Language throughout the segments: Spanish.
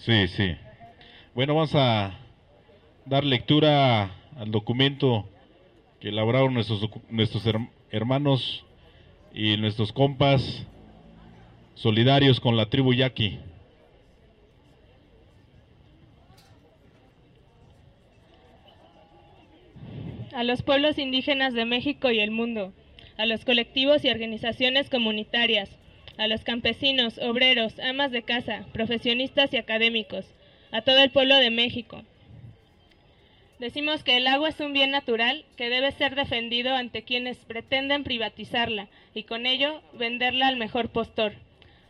Sí, sí. Bueno, vamos a dar lectura al documento que elaboraron nuestros, nuestros hermanos y nuestros compas solidarios con la tribu yaqui. A los pueblos indígenas de México y el mundo, a los colectivos y organizaciones comunitarias, a los campesinos, obreros, amas de casa, profesionistas y académicos, a todo el pueblo de México. Decimos que el agua es un bien natural que debe ser defendido ante quienes pretenden privatizarla y con ello venderla al mejor postor.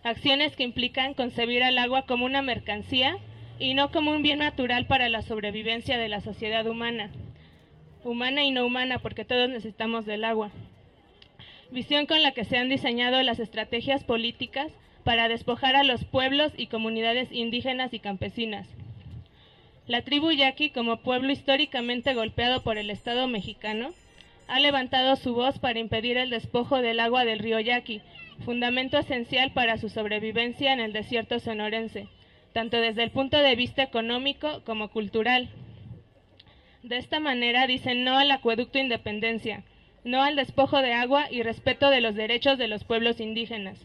Acciones que implican concebir al agua como una mercancía y no como un bien natural para la sobrevivencia de la sociedad humana. Humana y no humana porque todos necesitamos del agua visión con la que se han diseñado las estrategias políticas para despojar a los pueblos y comunidades indígenas y campesinas. La tribu yaqui, como pueblo históricamente golpeado por el Estado mexicano, ha levantado su voz para impedir el despojo del agua del río Yaqui, fundamento esencial para su sobrevivencia en el desierto sonorense, tanto desde el punto de vista económico como cultural. De esta manera dicen no al acueducto Independencia, no al despojo de agua y respeto de los derechos de los pueblos indígenas.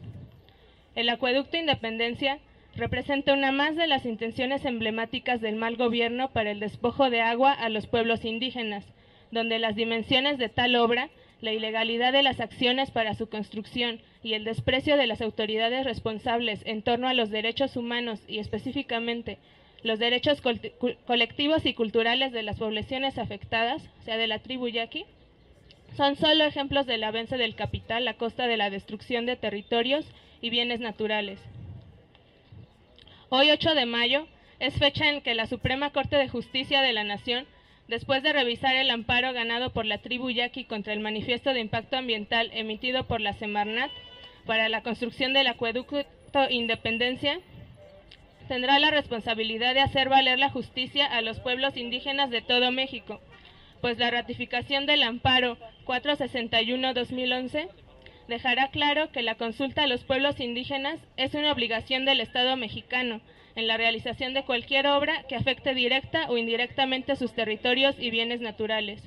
El acueducto Independencia representa una más de las intenciones emblemáticas del mal gobierno para el despojo de agua a los pueblos indígenas, donde las dimensiones de tal obra, la ilegalidad de las acciones para su construcción y el desprecio de las autoridades responsables en torno a los derechos humanos y específicamente los derechos colectivos y culturales de las poblaciones afectadas, sea, de la tribu yaqui, son solo ejemplos del avance del capital a costa de la destrucción de territorios y bienes naturales. Hoy 8 de mayo es fecha en que la Suprema Corte de Justicia de la Nación, después de revisar el amparo ganado por la tribu yaqui contra el manifiesto de impacto ambiental emitido por la Semarnat para la construcción del acueducto Independencia, tendrá la responsabilidad de hacer valer la justicia a los pueblos indígenas de todo México pues la ratificación del amparo 461-2011 dejará claro que la consulta a los pueblos indígenas es una obligación del Estado mexicano en la realización de cualquier obra que afecte directa o indirectamente sus territorios y bienes naturales.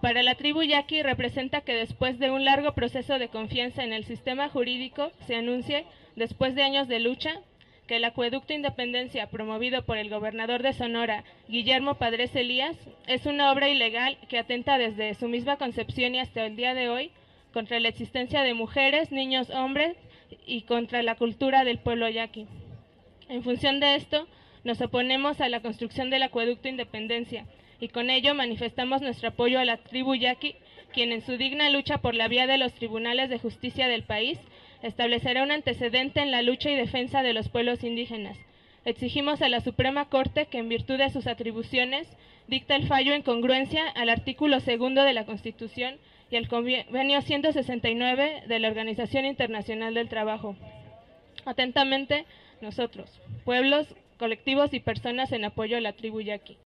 Para la tribu yaqui representa que después de un largo proceso de confianza en el sistema jurídico se anuncie, después de años de lucha, que el acueducto Independencia promovido por el gobernador de Sonora, Guillermo Padres Elías, es una obra ilegal que atenta desde su misma concepción y hasta el día de hoy contra la existencia de mujeres, niños, hombres y contra la cultura del pueblo yaqui. En función de esto, nos oponemos a la construcción del acueducto Independencia y con ello manifestamos nuestro apoyo a la tribu yaqui, quien en su digna lucha por la vía de los tribunales de justicia del país establecerá un antecedente en la lucha y defensa de los pueblos indígenas. Exigimos a la Suprema Corte que, en virtud de sus atribuciones, dicte el fallo en congruencia al artículo segundo de la Constitución y al convenio 169 de la Organización Internacional del Trabajo. Atentamente, nosotros, pueblos, colectivos y personas en apoyo a la tribu yaqui.